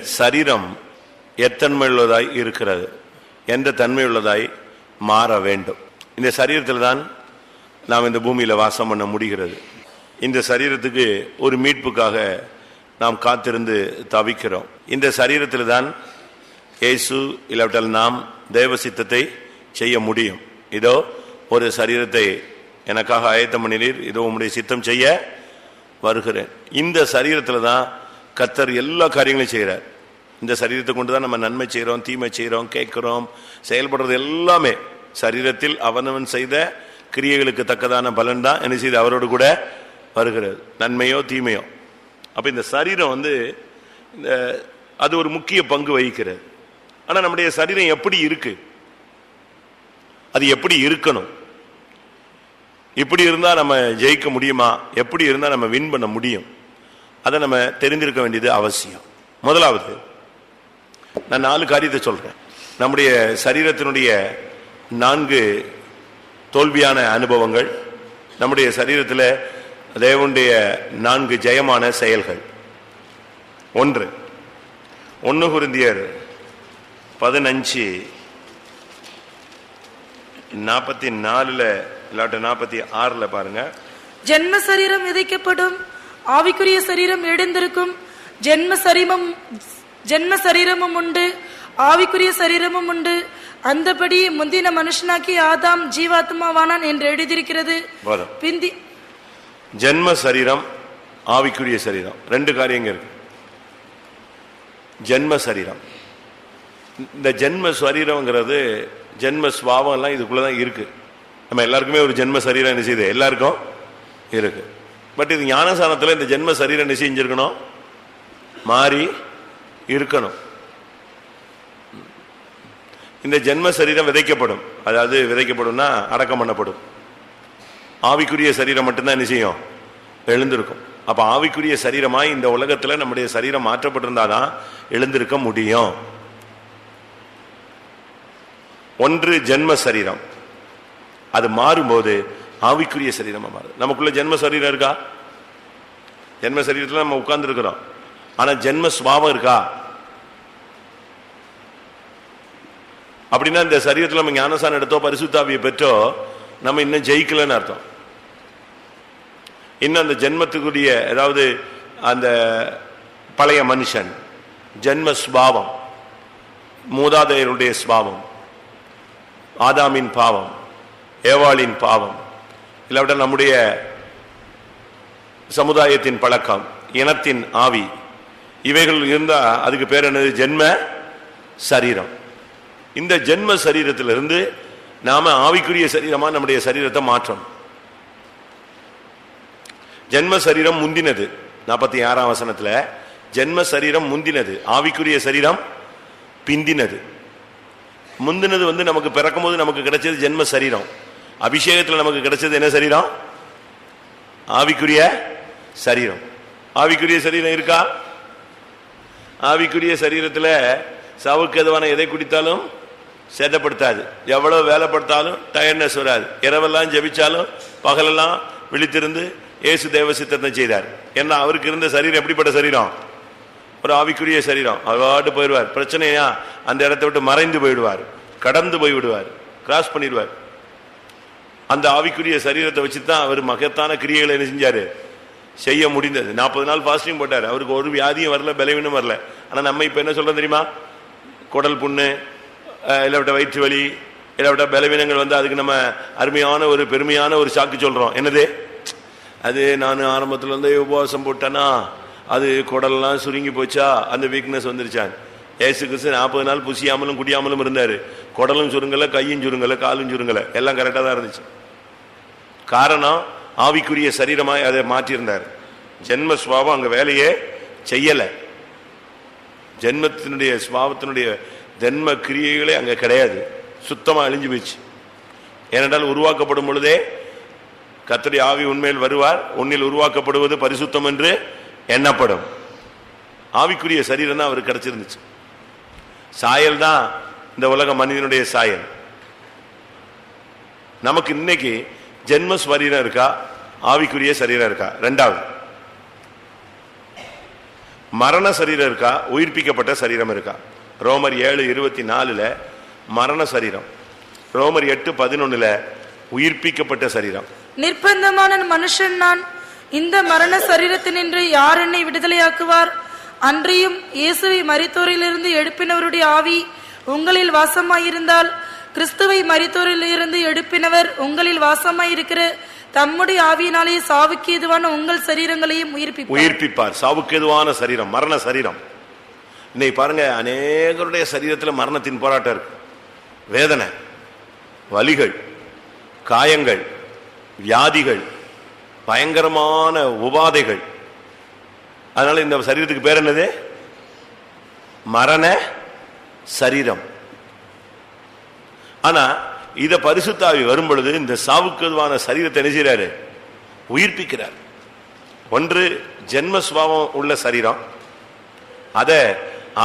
சரீரம் சரீரம் எத்தன்மையுள்ளதாய் இருக்கிறது எந்த தன்மையுள்ளதாய் மாற வேண்டும். இந்த சரீரத்தில் தான் நாம் இந்த பூமியில வாசம் பண்ண முடிகிறது. இந்த சரீரத்துக்கு ஒரு மீட்புக்காக நாம் காத்திருந்து தவிக்கிறோம். இந்த சரீரத்தில் தான் இயேசு இல்லாவிட்டால் நாம் தேவ சித்தத்தை செய்ய முடியும். இதோ ஒரு சரீரத்தை எனக்காக ஆயத்தம் பண்ணினீர். இதோ உங்களுடைய சித்தம் செய்ய வருகிறேன். இந்த சரீரத்தில் தான் கத்தர் எல்லா காரியங்களையும் செய்கிறார் இந்த சரீரத்தை கொண்டு தான் நம்ம நன்மை செய்கிறோம் தீமை செய்கிறோம் கேட்குறோம் செயல்படுறது எல்லாமே சரீரத்தில் அவனவன் செய்த கிரியைகளுக்கு தக்கதான பலன் தான் என்ன செய்து அவரோடு கூட வருகிறது. நன்மையோ தீமையோ. அப்போ இந்த சரீரம் வந்து இந்த அது ஒரு முக்கிய பங்கு வகிக்கிறது. ஆனால் நம்முடைய சரீரம் எப்படி இருக்கு? அது எப்படி இருக்கணும்? இப்படி இருந்தால் நம்ம ஜெயிக்க முடியுமா? எப்படி இருந்தால் நம்ம வின் பண்ண முடியும்? அதை நம்ம தெரிந்திருக்க வேண்டியது அவசியம். முதலாவது நான் நாலு காரியத்தை சொல்கிறேன் நம்முடைய சரீரத்தினுடைய நான்கு தோல்வியான அனுபவங்கள் நம்முடைய சரீரத்தில் தேவனுடைய நான்கு ஜெயமான செயல்கள். ஒன்று ஒன்று குருந்தியர் பதினஞ்சு நாற்பத்தி நாலுல இல்லாட்ட நாற்பத்தி ஆறுல பாருங்க. ஜென்ம சரீரம் விதைக்கப்படும். ஆவிக்குரிய சரீரம் எழுந்திருக்கும். ஜென்ம சரீரம் ஜென்ம சரீரமும் உண்டு. ஆவிக்குரிய சரீரமும் உண்டு. அந்தபடி முந்தின மனுஷனாக்கி ஆதாம் ஜீவாத்மாவானான் என்று எழுதியிருக்கிறது. பிந்தி ஜென்ம சரீரம் ஆவிக்குரிய சரீரம். ரெண்டு காரியங்க இருக்கு. ஜென்ம சரீரம். இந்த ஜென்ம சரீரம்ங்கிறது ஜென்ம சுவாவம் எல்லாம் இதுக்குள்ளதான் இருக்கு. நம்ம எல்லாருக்குமே ஒரு ஜென்ம சரீரம் என்ன செய்யுது? எல்லாருக்கும் இருக்கு. பட் இது ஞானசானத்தில் இந்த ஜென்ம சரீரம் என்ன செஞ்சிருக்கணும்? மாறி இருக்கணும். இந்த ஜென்ம சரீரம் விதைக்கப்படும். அதாவது விதைக்கப்படும்னா அடக்கம் பண்ணப்படும். ஆவிக்குரிய சரீரம் மட்டும்தான் என்ன செய்யும்? எழுந்திருக்கும். அப்போ ஆவிக்குரிய சரீரமாய் இந்த உலகத்தில் நம்முடைய சரீரம் மாற்றப்பட்டிருந்தாதான் எழுந்திருக்க முடியும். ஒன்று ஜென்ம சரீரம். அது மாறும்போது ஆவிக்குரிய சரீரமாக மாறுது நமக்குள்ள ஜென்ம சரீரம் இருக்கா? ஜென்ம சரீரத்துல நம்ம உட்கார்ந்து இருக்கிறோம் ஆனா ஜென்ம சுபாவம் இருக்கா? அப்படின்னா இந்த சரீரத்துல நம்ம ஞானசானம் எடுத்தோ பரிசுத்தாவியை பெற்றோ நம்ம இன்னும் ஜெயிக்கலன்னு அர்த்தம். இன்னும் அந்த ஜென்மத்துக்குரிய அதாவது அந்த பழைய மனுஷன் ஜென்ம சுபாவம் மூதாதையருடைய சுபாவம் ஆதாமின் பாவம் ஏவாளின் பாவம் இல்லாவிட்டால் நம்முடைய சமுதாயத்தின் பழக்கம் இனத்தின் ஆவி. இவைகள் இருந்தா அதுக்கு பேர் என்னது? ஜென்ம சரீரம். இந்த ஜென்ம சரீரத்திலிருந்து நாம ஆவிக்குரிய சரீரமா நம்முடைய சரீரத்தை மாற்றணும். ஜென்ம சரீரம் முந்தினது. நாற்பத்தி ஆறாம் வசனத்துல ஜென்ம சரீரம் முந்தினது. ஆவிக்குரிய சரீரம் பிந்தினது. முந்தினது வந்து நமக்கு பிறக்கும்போது நமக்கு கிடைச்சது ஜென்ம சரீரம். அபிஷேகத்துல நமக்கு கிடைச்சது என்ன சரீரம்? ஆவிக்குரிய சரீரம். ஆவிக்குரிய சரீரம் இருக்கா? ஆவிக்குரிய சரீரத்துல சவுக்கு எதுவான எதை குடித்தாலும் சேதப்படுத்தாது. எவ்வளவு வேலைப்படுத்தாலும் டயர்னஸ் வராது. இரவெல்லாம் ஜெபிச்சாலும் பகலெல்லாம் விழித்திருந்து இயேசு தேவ சித்தத்தை செய்தார். ஏன்னா அவருக்கு இருந்த சரீரம் எப்படிப்பட்ட சரீரம்? ஒரு ஆவிக்குரிய சரீரம். அவர் போயிடுவார். பிரச்சனையா அந்த இடத்த விட்டு மறைந்து போயிடுவார். கடந்து போய்விடுவார் கிராஸ் பண்ணிடுவார். அந்த ஆவிக்குரிய சரீரத்தை வச்சு தான் அவர் மகத்தான கிரியைகளை என்ன செஞ்சாரு? செய்ய முடிந்தது. நாற்பது நாள் பாஸ்டிங் போட்டார். அவருக்கு ஒரு வியாதியும் வரல பலவீனம் வரல. ஆனா நம்ம இப்ப என்ன சொல்றோம் தெரியுமா? குடல் புண்ணு இல்லாவிட்ட வயிற்று வலி இல்லாவிட்ட பலவீனங்கள் வந்து அதுக்கு நம்ம அருமையான ஒரு பெருமையான ஒரு சாக்கு சொல்றோம். என்னது? அது நான் ஆரம்பத்துல இருந்தே உபவாசம் போட்டேனா? அது குடல்லாம் சுருங்கி போச்சா? அந்த வீக்னஸ் வந்துருச்சான் ஏசு கிறிஸ்து நாற்பது நாள் புசியாமலும் குடியாமலும் இருந்தாரு. குடலும் சுருங்கல கையும் சுருங்கல காலும் சுருங்கல. எல்லாம் கரெக்டா தான் இருந்துச்சு. காரணம் ஆவிக்குரிய சரீரமாய் அதை மாற்றியிருந்தார். ஜென்ம சுவாவம் அங்கே வேலையே செய்யலை. ஜென்மத்தினுடைய சுவாவத்தினுடைய ஜென்ம கிரியைகளே அங்கே கிடையாது. சுத்தமாக அழிஞ்சு போச்சு ஏனென்றால் உருவாக்கப்படும் பொழுதே கத்தடி ஆவி உண்மையில் வருவார். உன்னில் உருவாக்கப்படுவது பரிசுத்தம் என்று எண்ணப்படும். ஆவிக்குரிய சரீரம் தான் அவருக்கு கிடைச்சிருந்துச்சு. சாயல் தான் இந்த உலக மனிதனுடைய சாயல். நமக்கு இன்னைக்கு ஜென்ம சரீரம் இருக்கா? ஆவிக்குரிய சரீரம் இருக்கா? ரெண்டாவது. மரண சரீரம் இருக்கா? உயிர்ப்பிக்கப்பட்ட சரீரம் இருக்கா? ரோமர் ஏழு இருபத்தி நாலுல மரண சரீரம். ரோமர் எட்டு பதினொன்னுல உயிர்ப்பிக்கப்பட்ட சரீரம். நிர்பந்தமான மனுஷன் நான். இந்த மரண சரீரத்தினின்று யார் என்னை விடுதலையாக்குவார்? அன்றியும் இயேசுவை மரித்தோரிலிருந்து எழுப்பினவருடைய ஆவி உங்களில் வாசமாயிருந்தால் கிறிஸ்துவை மறித்தோரிலிருந்து எடுப்பினவர் உங்களில் வாசமாயிருக்கிற தம்முடைய ஆவியினாலே சாவுக்கு எதுவான உங்கள் சரீரங்களையும் உயிர்ப்பிப்பார். உயிர்ப்பிப்பார். சாவுக்கு எதுவான சரீரம் மரண சரீரம். இன்னைக்கு பாருங்க அநேகருடைய சரீரத்தில் மரணத்தின் போராட்டம் இருக்கு. வேதனை வலிகள் காயங்கள் வியாதிகள் பயங்கரமான உபாதைகள். அதனால இந்த சரீரத்துக்கு பேர் என்னது? மரண சரீரம். ஆனா இத பரிசுத்தாவி வரும் பொழுது இந்த சாவுக்குவான சரீரத்தை என்ன செய்யறாரு உயிர்ப்பிக்கிறார். ஒன்று ஜென்மஸ்வாவம் உள்ள சரீரம். அத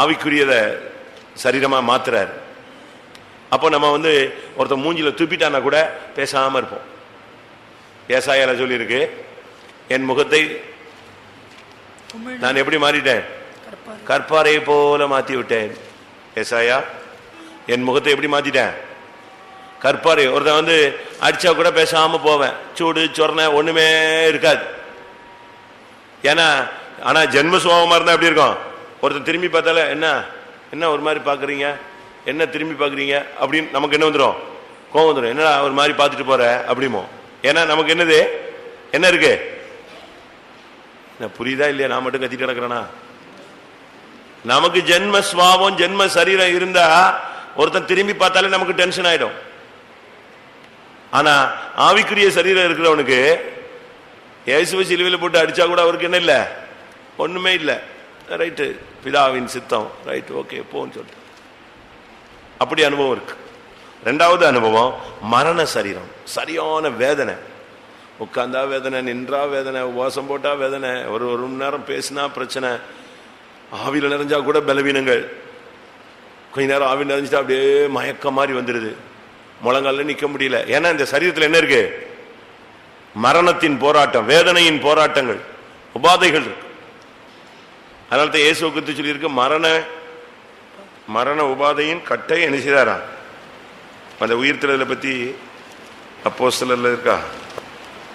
ஆவிக்குரியத சரீரமா மாத்துறாரு. அப்போ நம்ம வந்து ஒருத்தன் மூஞ்சில துப்பிட்டானா கூட பேசாம இருப்போம். ஏசாயால சொல்லியிருக்கு என் முகத்தை நான் எப்படி மாறிட்டேன்? கற்பாரை போல மாத்தி விட்டேன் ஏசாயா என் முகத்தை எப்படி மாத்திட்டேன்? கற்பாரு ஒருத்தன் வந்து அடிச்சா கூட பேசாம போவேன். சூடு சொரணை ஒண்ணுமே இருக்காது. ஏன்னா ஆனா ஜென்ம சுபாவமா இருந்தா எப்படி இருக்கும்? ஒருத்தன் திரும்பி பார்த்தால என்ன? என்ன ஒரு மாதிரி பாக்குறீங்க என்ன திரும்பி பாக்குறீங்க அப்படின்னு நமக்கு என்ன வந்துடும் கோவம் வந்துடும் என்னடா ஒரு மாதிரி பார்த்துட்டு போற? அப்படிமோ. ஏன்னா நமக்கு என்னது? என்ன இருக்கு? புரியுதா இல்லையா? நான் மட்டும் கத்திட்டு கிடக்குறேனா? நமக்கு ஜென்ம சுவாவம் ஜென்ம சரீரம் இருந்தா ஒருத்தன் திரும்பி பார்த்தாலே நமக்கு டென்ஷன் ஆயிடும். ஆனா ஆவிக்குரிய சரீரம் இருக்கிறவனுக்கு இயேசுவை சிலுவையில் போட்டு அடிச்சா கூட அவருக்கு என்ன இல்லை? ஒண்ணுமே இல்லை. ரைட்டு பிதாவின் சித்தம். ரைட் ஓகே போன்னு சொல்லிட்டு. அப்படி அனுபவம் இருக்கு. ரெண்டாவது அனுபவம் மரண சரீரம். சரியான வேதனை. உட்காந்தா வேதனை நின்றா வேதனை உவாசம் போட்டா வேதனை. ஒரு ஒரு மணி நேரம் பேசினா பிரச்சனை. ஆவியில் நிறைஞ்சா கூட பலவீனங்கள். கொஞ்ச நேரம் ஆவி நிறைஞ்சிட்டா அப்படியே மயக்க மாதிரி வந்துடுது முழங்கால நிக்க முடியல. ஏன்னா இந்த சரீரத்தில் என்ன இருக்கு? மரணத்தின் போராட்டம் வேதனையின் போராட்டங்கள் உபாதைகள் இருக்கு. அதனால தான் இயேசு குறித்து சொல்லியிருக்கு மரண மரண உபாதையின் கட்டை என்ன செய்தாரா அந்த உயிர்த்தலை பத்தி அப்போ இருக்கா?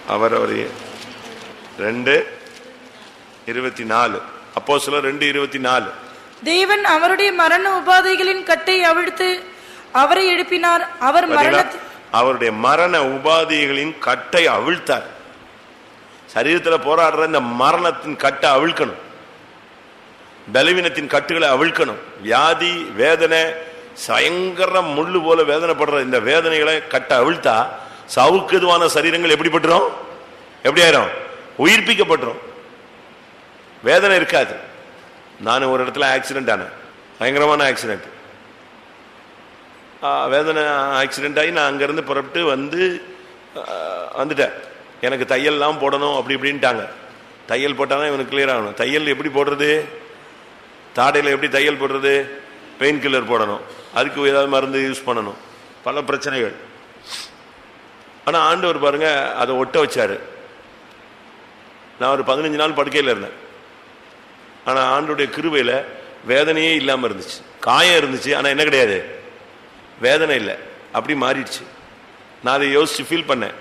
அவர் அவர் ரெண்டு இருபத்தி நாலு அப்போ ரெண்டு இருபத்தி நாலு தேவன் அவருடைய மரண உபாதைகளின் கட்டை அவிழ்த்து அவரை எழுப்பினார். அவர் அவருடைய மரண உபாதைகளின் கட்டை அவிழ்த்தார். சரீரத்துல போராடுற இந்த மரணத்தின் கட்டை அவிழ்க்கணும். பலவீனத்தின் கட்டுகளை அவிழ்க்கணும். வியாதி வேதனை பயங்கர முள்ளு போல வேதனைப்படுற இந்த வேதனைகளை கட்ட அவிழ்த்தா சாவுக்கு எதுவான சரீரங்கள் எப்படி பட்டுரும்? எப்படி ஆயிரும்? உயிர்ப்பிக்கப்பட்டுரும். வேதனை இருக்காது. நான் ஒரு இடத்துல ஆக்சிடென்ட் ஆனேன். பயங்கரமான ஆக்சிடென்ட் வேதனை ஆக்சிடென்ட் ஆகி நான் அங்கேருந்து புறப்பட்டு வந்து வந்துட்டேன். எனக்கு தையல்லாம் போடணும் அப்படி இப்படின்ட்டாங்க. தையல் போட்டால் தான் இவனுக்கு கிளியர் ஆகணும். தையல் எப்படி போடுறது? தாடையில் எப்படி தையல் போடுறது? பெயின் கில்லர் போடணும். அதுக்கு ஏதாவது மருந்து யூஸ் பண்ணணும். பல பிரச்சனைகள். ஆனால் ஆண்டவர் பாருங்கள் அதை ஒட்ட வச்சார். நான் ஒரு பதினஞ்சு நாள் படுக்கையில் இருந்தேன். ஆனால் ஆண்டுடைய கிருவையில் வேதனையே இல்லாமல் இருந்துச்சு. காயம் இருந்துச்சு. ஆனால் என்ன கிடையாது? வேதனை இல்லை. அப்படி மாறிடுச்சு. நான் அதை யோசிச்சு ஃபீல் பண்ணேன்.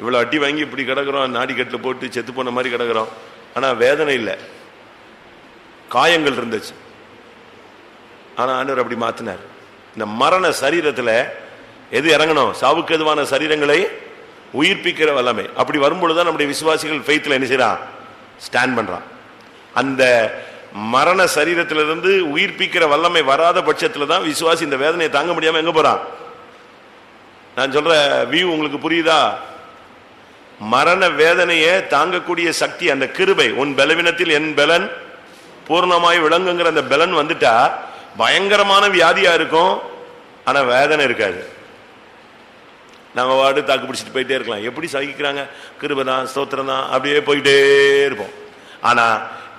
இவ்வளோ அடி வாங்கி இப்படி கிடக்குறோம் நாடிக்கட்டில் போட்டு செத்து போன மாதிரி கிடக்குறோம். ஆனால் வேதனை இல்லை. காயங்கள் இருந்துச்சு. ஆனால் ஆண்டவர் அப்படி மாத்தினார். இந்த மரண சரீரத்தில் எது இறங்கணும்? சாவுக்கு எதுவான சரீரங்களை உயிர்ப்பிக்கிற வல்லமை. அப்படி வரும்பொழுதுதான் நம்முடைய விசுவாசிகள் ஃபெய்த்தில் என்ன செய்கிறான் ஸ்டாண்ட் பண்ணுறான் அந்த மரண சரீரத்திலிருந்து உயிர்ப்பிக்கிற வல்லமை வராத பட்சத்தில் தான் விசுவாசி இந்த வேதனையை தாங்க முடியாம எங்க போறான்? நான் சொல்ற வியூ உங்களுக்கு புரியுதா? மரண வேதனையை தாங்கக்கூடிய சக்தி அந்த கிருபை உன் பலவீனத்தில் என் பலன் பூர்ணமாய் விளங்குங்கிற அந்த பலன் வந்துட்டா பயங்கரமான வியாதியா இருக்கும் ஆனா வேதனை இருக்காது. நம்ம வாடு தாக்கு பிடிச்சிட்டு போயிட்டே இருக்கலாம். எப்படி சகிக்கிறாங்க? கிருபை தான் ஸ்தோத்திரம் தான் அப்படியே போயிட்டே இருப்போம். ஆனா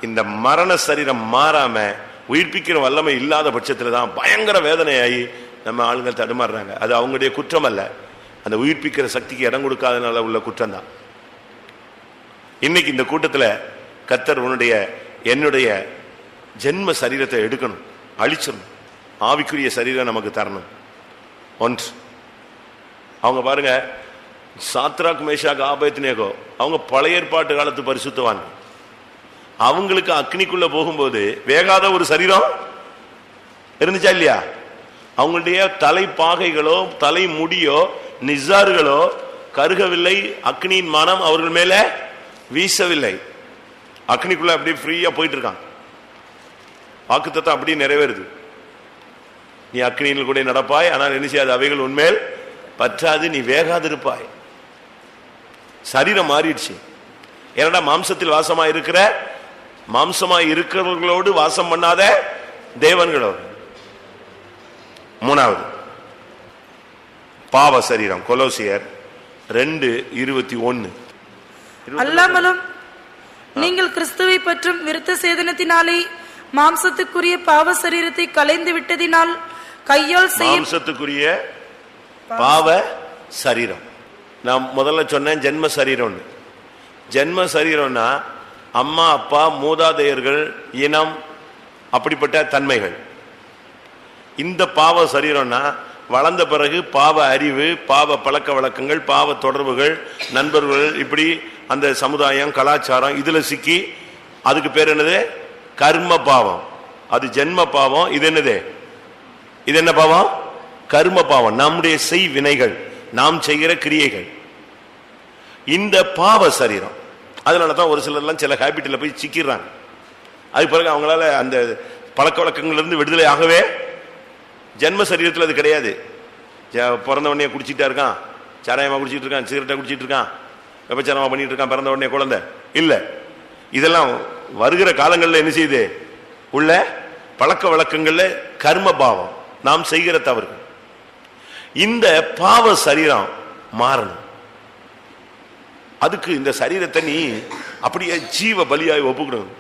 இந்த மரண சரீரம் மாறாம உயிர்ப்பிக்கிற வல்லமை இல்லாத பட்சத்துல தான் பயங்கர வேதனையாகி நம்ம ஆளுங்க தடுமாறுறாங்க. அது அவங்களுடைய குற்றம் அல்ல. அந்த உயிர்ப்பிக்கிற சக்திக்கு இடம் கொடுக்காதனால உள்ள குற்றம் தான். இன்னைக்கு இந்த கூட்டத்துல கத்தர் உன்னுடைய என்னுடைய ஜென்ம சரீரத்தை எடுக்கணும். அழிச்சிடணும். ஆவிக்குரிய சரீரம் நமக்கு தரணும். ஒன்று. அவங்க பாருங்க சாத்ராக் மேஷாக் ஆபேத்னேகோ அவங்க பழைய ஏற்பாட்டு காலத்து பரிசுத்தவான் அவங்களுக்கு அக்னிக்குள்ள போகும்போது வேகாத ஒரு சரீரம்? இருந்துச்சா இல்லையா? அவங்களுடைய தலைப்பாகைகளோ தலை முடியோ நிசார்களோ கருகவில்லை அக்னியின் மனம் அவர்கள் மேல வீசவில்லை. அக்னிக்குள்ள அப்படியே ஃப்ரீயா போயிட்டு இருக்கான் வாக்குத்தத்தை அப்படியே நிறைவேறுது. நீ அக்னியில் கூட நடப்பாய் ஆனால் என்ன செய்யாது அவைகள் உண்மேல் பற்றாது நீ வேகாதிருப்பாய். சரீரம் மாறிடுச்சு. ஏன்னா மாம்சத்தில் வாசமா இருக்கிற மாம்சமா இருக்கிறவர்களோடு வாசம் பண்ணாத தேவன்களோடு. மூணாவது பாவ சரீரம் கொலோசியர் ரெண்டு இருபத்தி ஒன்னு. அல்லாமலும் நீங்கள் கிறிஸ்துவை பற்றும் விருத்த சேதனத்தினாலே மாம்சத்துக்குரிய பாவ சரீரத்தை கலைந்து விட்டதினால் கையால் மாம்சத்துக்குரிய பாவ சரீரம். நான் முதல்ல சொன்னேன் ஜென்ம சரீரம்னு. ஜென்ம சரீரம்னா அம்மா அப்பா மூதாதையர்கள் இனம் அப்படிப்பட்ட தன்மைகள். இந்த பாவ சரீரம்னா வளர்ந்த பிறகு பாவ அறிவு பாவ பழக்க வழக்கங்கள் பாவ தொடர்புகள் நண்பர்கள் இப்படி அந்த சமுதாயம் கலாச்சாரம் இதில் சிக்கி அதுக்கு பேர் என்னது? கர்ம பாவம். அது ஜென்ம பாவம் இது என்னது? இது என்ன பாவம்? கர்ம பாவம். நம்முடைய செய் வினைகள் நாம் செய்கிற கிரியைகள். இந்த பாவ சரீரம் அதனால தான் ஒரு சிலர்லாம் சில ஹேபிட்டில் போய் சிக்கிறாங்க அது பிறகு அவங்களால அந்த பழக்க வழக்கங்கள்லேருந்து விடுதலை ஆகவே ஜென்ம சரீரத்தில் அது கிடையாது. ஜ- பிறந்த உடனே குடிச்சிட்டா இருக்கான் சாராயமாக குடிச்சிட்டு இருக்கான் சிகரெட்டா குடிச்சிட்டு இருக்கான் விபச்சாரமா பண்ணிட்டு இருக்கான் பிறந்த உடனே குழந்தை. இல்லை. இதெல்லாம் வருகிற காலங்களில் என்ன செய்யுது? உள்ள பழக்க வழக்கங்களில் கர்ம பாவம். நாம் செய்கிற தவறு இந்த பாவ சரீரம் மாறணும். அதுக்கு இந்த சரீரத்தை நீ அப்படியே ஜீவ பலியாய் ஒப்புக்கணும்.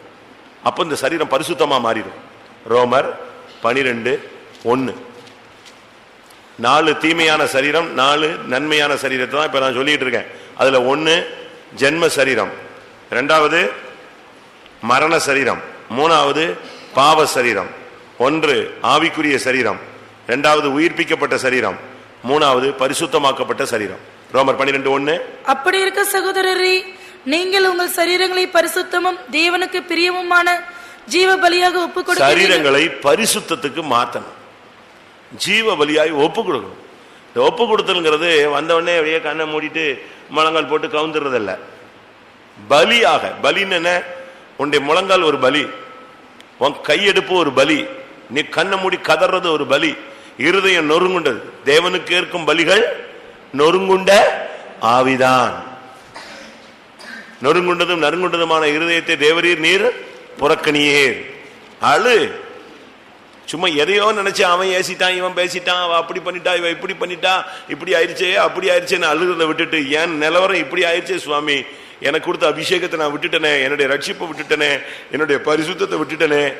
அப்போ இந்த சரீரம் பரிசுத்தமாக மாறிடும். ரோமர் பனிரெண்டு ஒன்று நாலு தீமையான சரீரம் நாலு நன்மையான சரீரத்தை தான் இப்போ நான் சொல்லிட்டு இருக்கேன். அதில் ஒன்று ஜென்ம சரீரம். ரெண்டாவது மரண சரீரம். மூணாவது பாவ சரீரம். ஒன்று ஆவிக்குரிய சரீரம். ரெண்டாவது உயிர்ப்பிக்கப்பட்ட சரீரம். மூணாவது பரிசுத்தமாக்கப்பட்ட சரீரம். ரோமர் பன்னிரெண்டு ஒன்னு. அப்படி இருக்க சகோதரரே நீங்கள் உங்கள் சரீரங்களை பரிசுத்தமும் தேவனுக்கு பிரியமுமான ஜீவ பலியாக கொடுக்கிறீர்கள் சரீரங்களை பரிசுத்தத்துக்கு மாத்தணும். ஜீவ பலியாய் ஒப்பு கொடுக்கணும் இந்த ஒப்பு கொடுத்தல்ங்கிறது வந்தவொடனே அப்படியே கண்ணை மூடிட்டு முழங்கால் போட்டு கவுந்துறதில்ல. பலியாக பலின்னு என்ன? உன்னுடைய முழங்கால் ஒரு பலி. உன் கையெடுப்பு ஒரு பலி. நீ கண்ணை மூடி கதறது ஒரு பலி. இருதயம் நொறுங்குண்டது தேவனுக்கு ஏற்கும் பலிகள் நொறுங்குண்ட ஆவிதான். நொறுங்குண்டதும் நறுங்குண்டதுமான இருதயத்தை தேவரீர் நீர் புறக்கணியீர். அழு. சும்மா எதையோ நினைச்சு அவன் ஏசிட்டான் இவன் பேசிட்டான் அவன் அப்படி பண்ணிட்டா இவன் இப்படி பண்ணிட்டா இப்படி ஆயிடுச்சே அப்படி ஆயிடுச்சேன்னு அழுகிறத விட்டுட்டு ஏன் நிலவரம் இப்படி ஆயிடுச்சே சுவாமி? எனக்கு கொடுத்த அபிஷேகத்தை நான் விட்டுட்டனே என்னுடைய ரட்சிப்பை விட்டுட்டனே என்னுடைய பரிசுத்தத்தை விட்டுட்டனே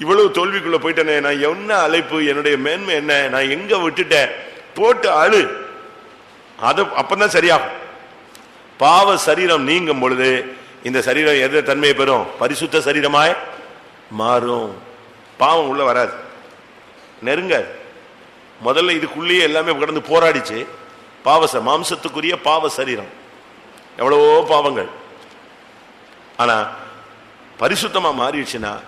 இவ்வளவு தோல்விக்குள்ள போயிட்டனே நான் என்ன அழைப்பு என்னுடைய மேன்மை என்ன நான் எங்க விட்டுட்டேன்? போட்டு அழு. அது அப்பந்தான் சரியாகும். பாவ சரீரம் நீங்கும் பொழுது இந்த சரீரம் எந்த தன்மையை பெறும்? பரிசுத்த சரீரமாய் மாறும். பாவம் உள்ள வராது. நெருங்க. முதல்ல இதுக்குள்ளேயே எல்லாமே கடந்து போராடிச்சு. பாவச மாம்சத்துக்குரிய பாவ சரீரம். எவ்வளவோ பாவங்கள். ஆனா பரிசுத்தமா மாறிடுச்சுன்னா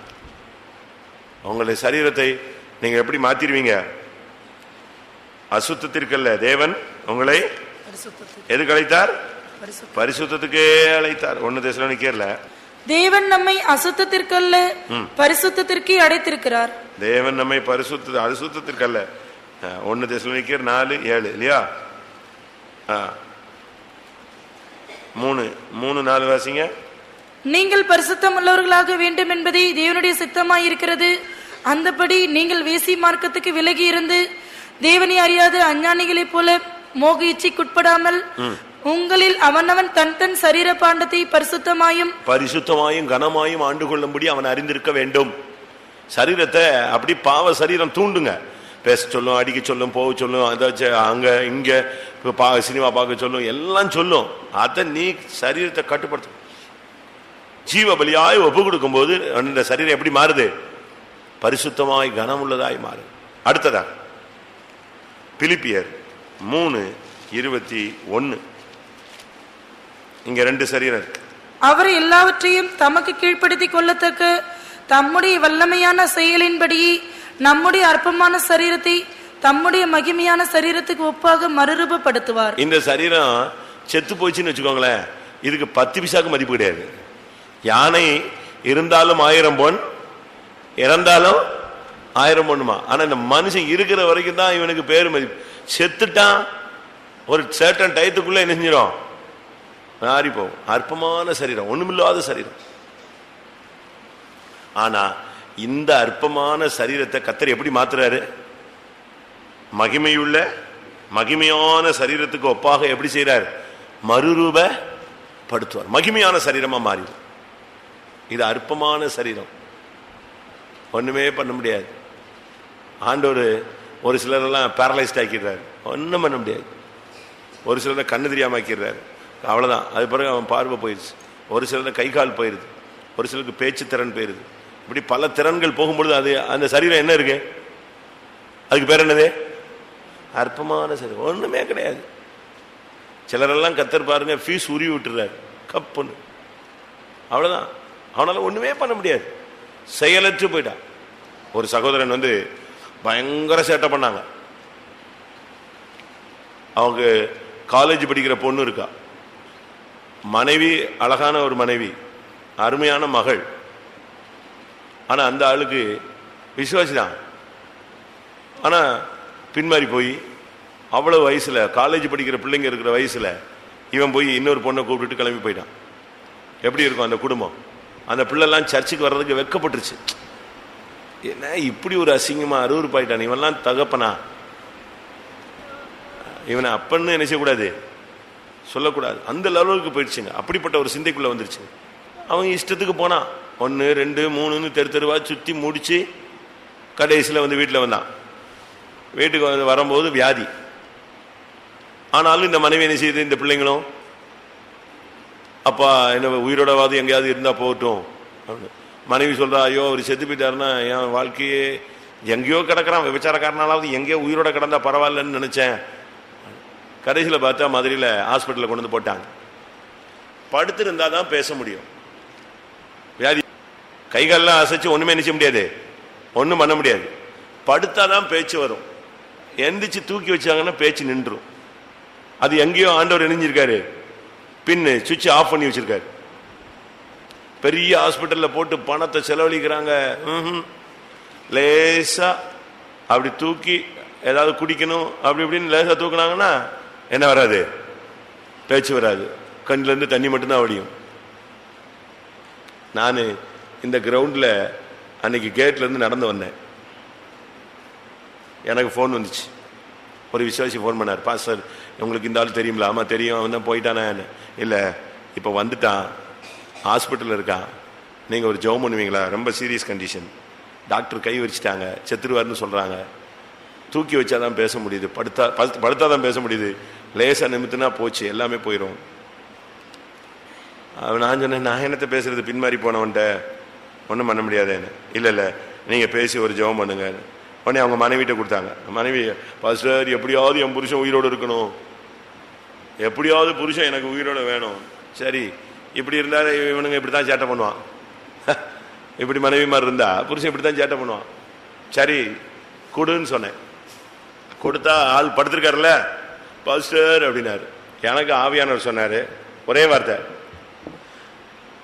உங்களுடைய சரீரத்தை நீங்க எப்படி மாத்திருவீங்க? அசுத்தத்திற்கல்ல. தேவன் உங்களை எதுக்கு அழைத்தார்? பரிசுத்தத்துக்கே. அழைத்தார். ஒன்னு தேசல தேவன் நம்மை அசுத்தத்திற்கல்ல பரிசுத்தத்திற்கே அடைத்திருக்கிறார். தேவன் நம்மை பரிசுத்த அசுத்தத்திற்கல்ல. ஒன்னு தேசலோனிக்கர் நாலு ஏழு இல்லையா. மூணு மூணு நாலு வாசிங்க. நீங்கள் பரிசுத்தம் உள்ளவர்களாக வேண்டும் என்பதே தேவனுடைய சித்தமாயிருக்கிறது. அந்தபடி நீங்கள் வேசி மார்க்கத்துக்கு விலகி இருந்து தேவனை அறியாத அஞ்ஞானிகளைப் போல உங்களில் அவனவன் தன் தன் சரீர பாண்டத்தை பரிசுத்தமாயும் பரிசுத்தமாயும் கனமாயும் ஆண்டு கொள்ளும்படி அவன் அறிந்திருக்க வேண்டும். சரீரத்தை அப்படி பாவ சரீரம் தூண்டுங்க. பேச சொல்லும் அடிக்க சொல்லும் போக சொல்லும் ஏதாச்சும் அங்க இங்க பா சினிமா பார்க்க சொல்லும் எல்லாம் சொல்லும். அதை நீ சரீரத்தை கட்டுப்படுத்த. ஜீவ பலியாய் ஒப்பு கொடுக்கும்போது அந்த சரீரம் எப்படி மாறுது? பரிசுத்தமாய் கனமுள்ளதாய் மாறுது. அடுத்ததா? பிலிப்பியர். மூணு இருபத்தி ஒன்னு. இங்க ரெண்டு சரீரம் இருக்கு. அவர் எல்லாவற்றையும் தமக்கு கீழ்ப்படுத்திக் கொள்ளத்தக்க தம்முடைய வல்லமையான செயலின்படி நம்முடைய அற்பமான சரீரத்தை தம்முடைய மகிமையான சரீரத்துக்கு ஒப்பாக மறுரூபப்படுத்துவார். இந்த சரீரம் செத்து போச்சுன்னு வச்சுக்கோங்களேன். இதுக்கு பத்து பிசாக்கு மதிப்பு கிடையாது. யானை இருந்தாலும் ஆயிரம் பொன் இறந்தாலும் ஆயிரம் பொண்ணுமா ஆனா இந்த மனுஷன் இருக்கிற வரைக்கும் தான் இவனுக்கு பேரு மதிப்பு. செத்துட்டான். ஒரு சேட்டன் டயத்துக்குள்ளே நெஞ்சிடும் மாறி போகும். அற்பமான சரீரம். ஒண்ணுமில்லாத சரீரம். ஆனா இந்த அற்பமான சரீரத்தை கத்தர் எப்படி மாத்துறாரு? மகிமையுள்ள மகிமையான சரீரத்துக்கு ஒப்பாக எப்படி செய்றார்? மறுரூபப்படுத்துவார். மகிமையான சரீரமா மாறிடும். இது அற்பமான சரீரம். ஒண்ணுமே பண்ண முடியாது. ஆண்டவர் ஒரு சிலரெல்லாம் பேரலைஸ்ட் ஆக்கிடுறாரு. ஒன்றும் பண்ண முடியாது. ஒரு சிலரை கண்ணு தெரியாமல் ஆக்கிடுறாரு. அவ்வளோதான் அது பிறகு அவன் பார்வை போயிடுச்சு ஒரு சிலர் கை கால் போயிடுது ஒரு சிலருக்கு பேச்சு திறன் போயிருது. இப்படி பல திறன்கள் போகும்பொழுது அது அந்த சரீரம் என்ன இருக்கு? அதுக்கு பேர் என்னது? அற்பமான சரீரம். ஒன்றுமே கிடையாது. சிலரெல்லாம் கத்தர் பாருங்க ஃபீஸ் உருவி விட்டுறாரு. கப்புன்னு. அவ்வளோதான் அவனால் ஒன்றுமே பண்ண முடியாது. செயலற்று போயிட்டான். ஒரு சகோதரன் வந்து பயங்கர சேட்டை பண்ணாங்க. அவங்க காலேஜ் படிக்கிற பொண்ணு இருக்கா. மனைவி அழகான ஒரு மனைவி அருமையான மகள். ஆனா அந்த ஆளுக்கு விசுவாசி தான். ஆனா பின்மாறி போய் அவ்வளவு வயசுல காலேஜ் படிக்கிற பிள்ளைங்க இருக்கிற வயசுல இவன் போய் இன்னொரு பொண்ணை கூப்பிட்டுட்டு கிளம்பி போயிட்டான். எப்படி இருக்கும் அந்த குடும்பம்? அந்த பிள்ளைலாம் சர்ச்சுக்கு வர்றதுக்கு வெக்கப்பட்டுருச்சு என்ன இப்படி ஒரு அசிங்கமா அருவருப்பாயிட்டான் இவன்லாம் தகப்பனா? இவனை அப்பன்னு என்ன செய்யக்கூடாது? சொல்லக்கூடாது. அந்த லெவலுக்கு போயிடுச்சுங்க. அப்படிப்பட்ட ஒரு சிந்தைக்குள்ள வந்துருச்சு. அவங்க இஷ்டத்துக்கு போனான் ஒன்று ரெண்டு மூணுன்னு தெரு தெருவா சுற்றி முடிச்சு கடைசியில் வந்து வீட்டில் வந்தான். வீட்டுக்கு வந்து வரும்போது வியாதி. ஆனாலும் இந்த மனைவி என்ன செய்யுது? இந்த பிள்ளைங்களும் அப்பா என்ன உயிரோடவாது எங்கேயாவது இருந்தால் போகட்டும். அப்படின்னு. மனைவி சொல்றா ஐயோ அவர் செத்து போயிட்டாருன்னா என் வாழ்க்கையே எங்கேயோ கிடக்குறான். விபச்சாரக்காரனாலாவது எங்கேயோ உயிரோட கிடந்தா பரவாயில்லன்னு நினைச்சேன். கடைசியில் பார்த்தா மதுரையில் ஹாஸ்பிட்டலில் கொண்டு வந்து போட்டாங்க. படுத்திருந்தா தான் பேச முடியும். வியாதி கைகாலெல்லாம் அசைச்சு ஒண்ணுமே நினைச்ச முடியாது. ஒண்ணும் பண்ண முடியாது. படுத்தாதான் பேச்சு வரும். எந்திரிச்சு தூக்கி வச்சாங்கன்னா பேச்சு நின்றும். அது எங்கேயோ ஆண்டவர் இணைஞ்சிருக்காரு. பின்னு சுவிட்ச் ஆஃப் பண்ணி வச்சிருக்காரு. பெரிய ஹாஸ்பிட்டலில் போட்டு பணத்தை செலவழிக்கிறாங்க. ம்ஹும். லேசா அப்படி தூக்கி ஏதாவது குடிக்கணும் அப்படி இப்படின்னு லேசாக தூக்குனாங்கன்னா என்ன வராது? பேச்சு வராது. கண்ணிலேருந்து தண்ணி மட்டும்தான் வடியும். நான் இந்த கிரவுண்டில் அன்னைக்கு கேட்லேருந்து நடந்து வந்தேன். எனக்கு ஃபோன் வந்துச்சு. ஒரு விசுவாசி ஃபோன் பண்ணார். சார் உங்களுக்கு இந்த ஆள் தெரியுங்களா ஆமாம் தெரியும். அவன் தான் போயிட்டானே இல்லை இப்போ வந்துட்டான். ஹாஸ்பிட்டலில் இருக்கான் நீங்கள் ஒரு ஜெபம் பண்ணுவீங்களா? ரொம்ப சீரியஸ் கண்டிஷன் டாக்டர் கை வச்சுட்டாங்க செத்துருவார்னு சொல்கிறாங்க தூக்கி வச்சா தான் பேச முடியுது. படுத்தா படுத்தா தான் பேச முடியுது. லேசாக நிமித்துனா போச்சு. எல்லாமே போயிடும் அவன் நான் சொன்னேன் நான் என்னத்தை பேசுறது? பின்மாறி போனவன்ட்ட. ஒன்றும் பண்ண முடியாதேன்னு. இல்லை இல்லை. நீங்கள் பேசி ஒரு ஜெபம் பண்ணுங்க. உடனே அவங்க மனைவிட்ட கொடுத்தாங்க. மனைவி பாஸ்டர் எப்படியாவது என் புருஷன் உயிரோடு இருக்கணும். எப்படியாவது புருஷன் எனக்கு உயிரோடு வேணும். சரி இப்படி இருந்தால் இவனுங்க இப்படி தான் சேட்டை பண்ணுவான். இப்படி மனைவி மாதிரி இருந்தா புருஷன் இப்படி தான் சேட்டை பண்ணுவான். சரி கொடுன்னு சொன்னேன். கொடுத்தா ஆள் படுத்திருக்காருல்ல? பாஸ்டர் அப்படின்னாரு. எனக்கு ஆவியானவர் சொன்னார். ஒரே வார்த்தை.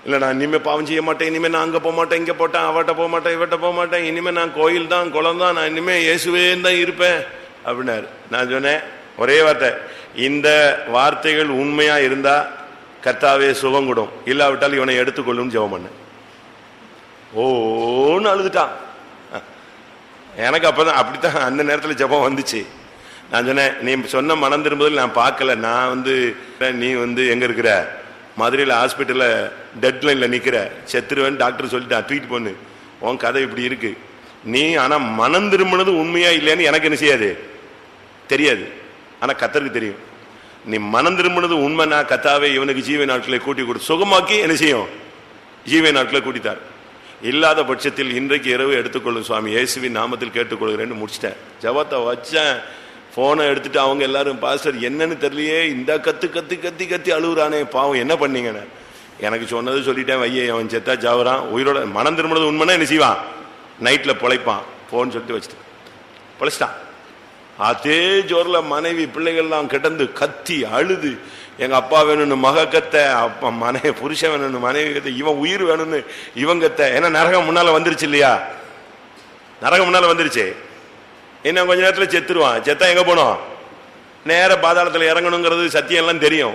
இல்லை நான் இனிமேல் பாவம் செய்ய மாட்டேன். இனிமேல் நான் அங்கே போக மாட்டேன் இங்கே போட்டேன் அவட்ட போக மாட்டேன் இவட்ட போக மாட்டேன். இனிமேல் நான் கோயில் தான் குளம் தான் நான் இனிமேல் இயேசுவேன்னு தான் இருப்பேன். அப்படின்னாரு. நான் சொன்னேன். ஒரே வார்த்தை. இந்த வார்த்தைகள் உண்மையாக இருந்தால் கர்த்தாவே சுகம் கொடும். இல்லாவிட்டால் இவனை எடுத்துக்கொள்ளும் ஜெபம் பண்ணு ஓன்னு அழுதுட்டான். எனக்கு அப்பதான் அப்படித்தான் அந்த நேரத்தில் ஜெபம் வந்துச்சு. நான் சொன்னேன் நீ சொன்ன மனம் திரும்புதல் நான் பார்க்கல. நான் வந்து நீ வந்து எங்க இருக்கிற? மதுரையில் ஹாஸ்பிட்டலில் டெட் நிற்கிற நிக்கிற. செத்துருவேன் டாக்டர் சொல்லிட்டான். ட்வீட் பண்ணு. உன் கதை இப்படி இருக்கு. நீ ஆனால் மனம் திரும்பினது உண்மையா இல்லையான்னு எனக்கு என்ன செய்யாது? தெரியாது. ஆனால் கத்தருக்கு தெரியும். நீ மனம் திரும்பினது உண்மைனா கத்தாவே இவனுக்கு ஜீவ நாட்களை கூட்டி கொடு. சுகமாக்கி என்ன செய்யும்? ஜீவ நாட்களை கூட்டித்தார். இல்லாத பட்சத்தில் இன்றைக்கு இரவு எடுத்துக்கொள்ளும் சுவாமி இயேசுவின் நாமத்தில் கேட்டுக்கொள்கிறேன்னு முடிச்சிட்டேன். ஜபத்தை வச்சேன். போனை எடுத்துட்டு அவங்க எல்லாரும் பாஸ்டர் என்னன்னு தெரியலையே இந்த கத்து கத்து கத்தி கத்தி அழுகுறானே. பாவம் என்ன பண்ணீங்கன்னு எனக்கு சொன்னது சொல்லிட்டேன் வையே அவன் செத்தா ஜாவறான் உயிரோட மனம் திரும்பினது உண்மைன்னா என்ன செய்வான்? நைட்டில் பொழைப்பான். போன்னு சொல்லிட்டு வச்சுட்டு பொழைச்சிட்டான். அதே ஜோர்ல மனைவி பிள்ளைகள்லாம் கிடந்து கத்தி அழுது. எங்க அப்பா வேணும்னு மக கத்த அப்பா மனைவி புருஷன் வேணும்னு மனைவி கத்த இவன் உயிர் வேணும்னு இவன் கத்த. ஏன்னா நரகம் முன்னால வந்துருச்சு இல்லையா? நரகம் முன்னால வந்துருச்சு. இன்னும் கொஞ்ச நேரத்துல செத்துருவான். செத்தா எங்க போனோம்? நேர பாதாளத்துல இறங்கணுங்கிறது சத்தியம் எல்லாம் தெரியும்.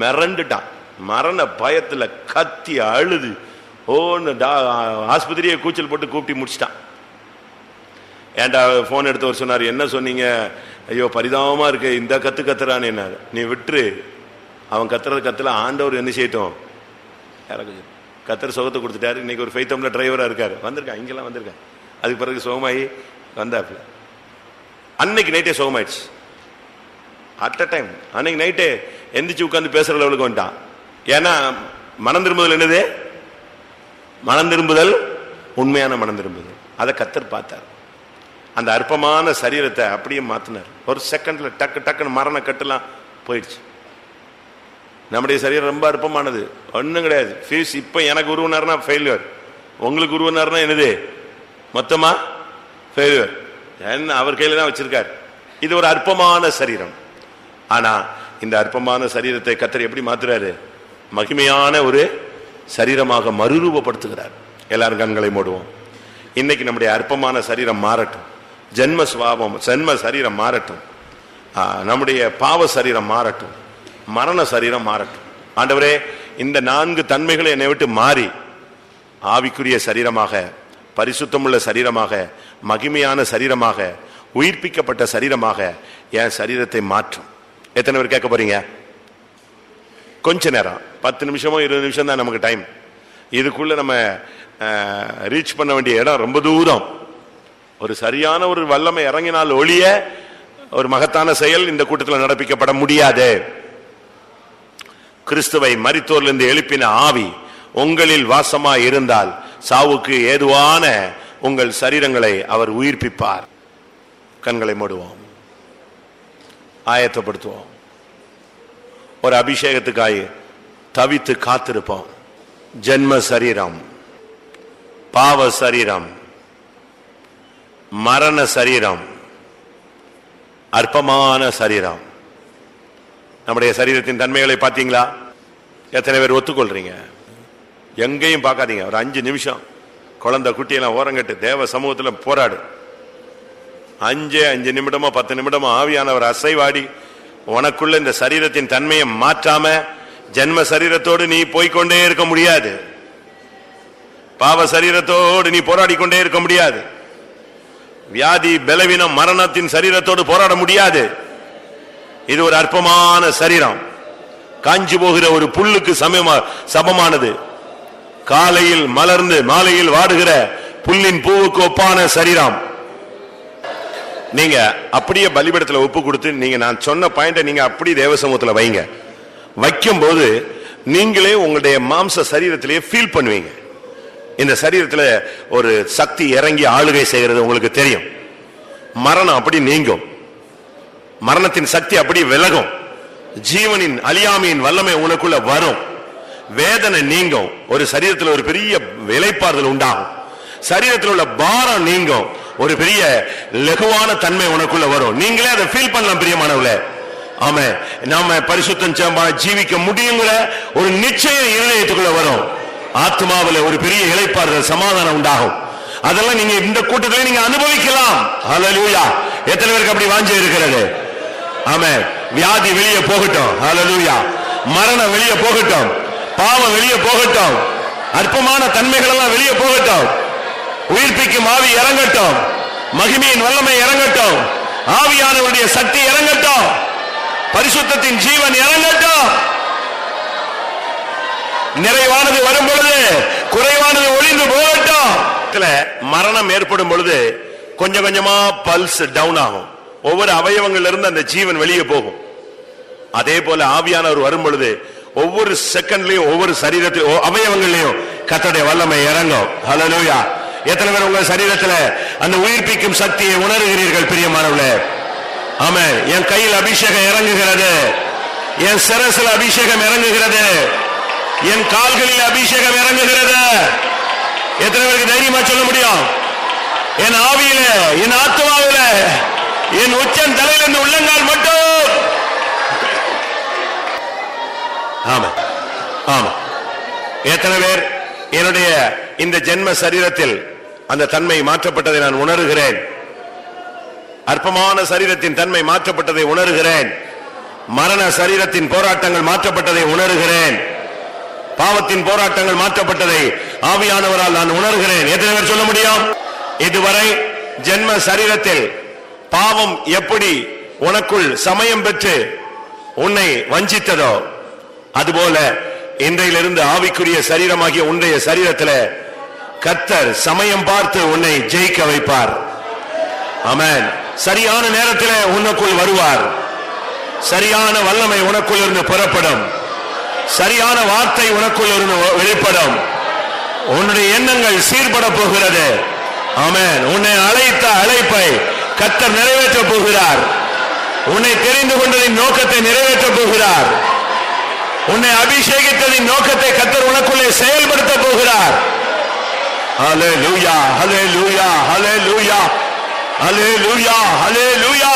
மிரண்டுட்டான். மரண பயத்துல கத்தி அழுது. ஓன்னு டா- ஆஸ்பத்திரியை கூச்சல் போட்டு கூப்பிட்டு முடிச்சிட்டான். ஏன்டா ஃபோன் எடுத்தவர் சொன்னார்? என்ன சொன்னீங்க? ஐயோ பரிதாபமாக இருக்கு. இந்த கத்து கத்துறான்னு என்ன நீ விட்டுரு. அவன் கத்துறது கத்துல ஆண்டவர் என்ன செய்யட்டும்? இறக்கு கத்துற சுகத்தை கொடுத்துட்டாரு. இன்னைக்கு ஒரு ஃபைத்தம்ல டிரைவராக இருக்காரு. வந்திருக்கான் இங்கெல்லாம் வந்திருக்கான் அதுக்கு பிறகு சுகமாயி வந்தாப்புல. அன்னைக்கு நைட்டே சுகமாயிடுச்சு அட் அ டைம் அன்னைக்கு நைட்டே எந்திரிச்சு உட்காந்து பேசுற லெவலுக்கு வந்துட்டான். ஏன்னா மனம் திரும்புதல் என்னது? மனம் திரும்புதல் உண்மையான மனம் திரும்புதல். அதை கத்தர் பார்த்தார். அந்த அற்பமான சரீரத்தை அப்படியே மாத்தினார். ஒரு செகண்ட்ல டக்கு டக்குன்னு மரண கட்டுலாம் போயிடுச்சு. நம்முடைய சரீரம் ரொம்ப அற்பமானது. ஒன்றும் கிடையாது. ஃபீஸ் இப்போ எனக்கு உருவினார்னா ஃபெயில்யூர் உங்களுக்கு உருவினார்னா என்னது? மொத்தமா ஃபெயில்யூர் என்ன அவர் கையில தான் வச்சிருக்கார். இது ஒரு அற்பமான சரீரம். ஆனா இந்த அற்பமான சரீரத்தை கத்தர் எப்படி மாத்துறாரு? மகிமையான ஒரு சரீரமாக மறுரூபப்படுத்துகிறார். எல்லாரும் கண்களை மூடுவோம். இன்னைக்கு நம்முடைய அற்பமான சரீரம் மாறட்டும். ஜென்ம சுவாபம் ஜென்ம சரீரம் மாறட்டும். நம்முடைய பாவ சரீரம் மாறட்டும். மரண சரீரம் மாறட்டும். ஆண்டவரே இந்த நான்கு தன்மைகளை என்னை விட்டு மாறி ஆவிக்குரிய சரீரமாக பரிசுத்தமுள்ள சரீரமாக மகிமையான சரீரமாக உயிர்ப்பிக்கப்பட்ட சரீரமாக என் சரீரத்தை மாற்றும். எத்தனை பேர் கேட்க போறீங்க? கொஞ்ச நேரம். பத்து நிமிஷமோ இருபது நிமிஷம் தான் நமக்கு டைம் இதுக்குள்ள நம்ம ரீச் பண்ண வேண்டிய இடம் ரொம்ப தூரம். ஒரு சரியான ஒரு வல்லமை இறங்கினால் ஒழிய ஒரு மகத்தான செயல் இந்த கூட்டத்தில் நடப்பிக்கப்பட முடியாது. கிறிஸ்துவை மரித்தோர்லிருந்து எழுப்பின ஆவி உங்களில் வாசமா இருந்தால் சாவுக்கு ஏதுவான உங்கள் சரீரங்களை அவர் உயிர்ப்பிப்பார். கண்களை மூடுவோம். ஆயத்தப்படுத்துவோம். ஒரு அபிஷேகத்துக்காய் தவித்து காத்திருப்போம். ஜென்ம சரீரம் பாவ சரீரம் மரண சரீரம். அற்பமான சரீரம். நம்முடைய சரீரத்தின் தன்மைகளை பார்த்தீங்களா? எத்தனை பேர் ஒத்துக்கொள்றீங்க? எங்கேயும் பார்க்காதீங்க. ஒரு அஞ்சு நிமிஷம். குழந்தை குட்டியெல்லாம் ஓரங்கட்டு தேவ சமூகத்தில் போராடு. அஞ்சே அஞ்சு நிமிடமோ பத்து நிமிடமோ ஆவியானவர் அசைவாடி உனக்குள்ள இந்த சரீரத்தின் தன்மையை மாற்றாம ஜென்ம சரீரத்தோடு நீ போய்க்கொண்டே இருக்க முடியாது. பாவ சரீரத்தோடு நீ போராடி கொண்டே இருக்க முடியாது. வியாதி பலவீனம் மரணத்தின் சரீரத்தோடு போராட முடியாது. இது ஒரு அற்பமான சரீரம். காஞ்சி போகிற ஒரு புல்லுக்கு சமயமா சமமானது. காலையில் மலர்ந்து மாலையில் வாடுகிற புல்லின் பூவுக்கு ஒப்பான சரீரம். நீங்க அப்படியே பலிபடத்தில் ஒப்பு கொடுத்து நீங்க நான் சொன்ன பாயிண்ட நீங்க அப்படியே தேவசமூகத்தில் வைங்க. வைக்கும் போது நீங்களே உங்களுடைய மாம்ச சரீரத்திலேயே ஃபீல் பண்ணுவீங்க. இந்த சரீரத்துல ஒரு சக்தி இறங்கி ஆளுகை செய்கிறது உங்களுக்கு தெரியும். மரணம் அப்படி நீங்கும். மரணத்தின் சக்தி அப்படி விலகும். ஜீவனின் அழியாமையின் வல்லமை உனக்குள்ள வரும். வேதனை நீங்கும். ஒரு சரீரத்தில் ஒரு பெரிய விலைப்பாறுதல் உண்டாகும். சரீரத்தில் உள்ள பாரம் நீங்கும். ஒரு பெரிய லெகுவான தன்மை உனக்குள்ள வரும். நீங்களே அதை ஃபீல் பண்ணலாம் பிரியமானவர்களே. ஆமா நாம பரிசுத்தம் ஜீவிக்க முடியுங்கிற ஒரு நிச்சயம் இருதயத்துக்குள்ள வரும். ஆத்மாவில் ஒரு பெரிய இலைப்பாறுதல் சமாதானம் உண்டாகும். அதெல்லாம் நீங்க இந்த கூட்டத்தில் நீங்க அனுபவிக்கலாம். ஹலலூயா எத்தனை பேருக்கு அப்படி வாஞ்சி இருக்கிறது? ஆமே வியாதி வெளியே போகட்டும். ஹலலூயா மரணம் வெளியே போகட்டும். பாவம் வெளியே போகட்டும். அற்பமான தன்மைகள் எல்லாம் வெளியே போகட்டும். உயிர்ப்பிக்கும் ஆவி இறங்கட்டும். மகிமையின் வல்லமை இறங்கட்டும். ஆவியானவருடைய சக்தி இறங்கட்டும். பரிசுத்தத்தின் ஜீவன் இறங்கட்டும். நிறைவானது வரும் பொழுது குறைவானது ஒளிந்து போகட்டும். மரணம் ஏற்படும் பொழுது கொஞ்சம் கொஞ்சமா பல்ஸ் டவுன் ஆகும். ஒவ்வொரு அவயவங்கள்ல இருந்து அந்த ஜீவன் வெளியே போகும். அதே போல ஆவியானவர் வரும் பொழுது ஒவ்வொரு செகண்ட்லயும் ஒவ்வொரு சரீரத்திலும் அவயவங்களையும் கத்தடைய வல்லமை இறங்கும். ஹalleluya எத்தனை பேர் உங்க சரீரத்துல அந்த உயிர்ப்பிக்கும் சக்தியை உணர்கிறீர்கள் பிரியமானவர்கள? ஆமா என் கையில் அபிஷேகம் இறங்குகிறது. என் சிரசில் அபிஷேகம் இறங்குகிறது. என் கால்களில் அபிஷேகம் இறங்குகிறது. எத்தனை பேருக்கு தைரியமா சொல்ல முடியும்? என் ஆவியில என் ஆத்மாவில என் உச்சன் தலையிலிருந்து உள்ளங்கால் மட்டும். ஆமா ஆமா எத்தனை பேர் என்னுடைய இந்த ஜென்ம சரீரத்தில் அந்த தன்மை மாற்றப்பட்டதை நான் உணர்கிறேன்? அற்பமான சரீரத்தின் தன்மை மாற்றப்பட்டதை உணர்கிறேன். மரண சரீரத்தின் போராட்டங்கள் மாற்றப்பட்டதை உணர்கிறேன். பாவத்தின் போராட்டங்கள் மாற்றப்பட்டதை ஆவியானவரால் நான் உணர்கிறேன். எத்தனை பேர் சொல்ல முடியும்? இதுவரை ஜென்ம சரீரத்தில் பாவம் எப்படி உனக்குள் சமயம் பெற்று உன்னை வஞ்சித்ததோ அதுபோல இன்றையிலிருந்து ஆவிக்குரிய சரீரமாகிய உன்னுடைய சரீரத்தில் கர்த்தர் சமயம் பார்த்து உன்னை ஜெயிக்க வைப்பார். ஆமென். சரியான நேரத்தில் உனக்குள் வருவார். சரியான வல்லமை உனக்குள் இருந்து புறப்படும். சரியான வார்த்தை உனக்குள் இருந்து வெளிப்படும். உன்னுடைய எண்ணங்கள் சீர்பட போகிறது. ஆமேன். உன்னை அழைத்த அழைப்பை கத்தர் நிறைவேற்ற போகிறார். உன்னை தெரிந்து கொண்டதின் நோக்கத்தை நிறைவேற்ற போகிறார். உன்னை அபிஷேகித்ததின் நோக்கத்தை கத்தர் உனக்குள்ளே செயல்படுத்த போகிறார். ஹலே லூயா ஹலே லூயா ஹலே லூயா ஹலே லூயா ஹலே லூயா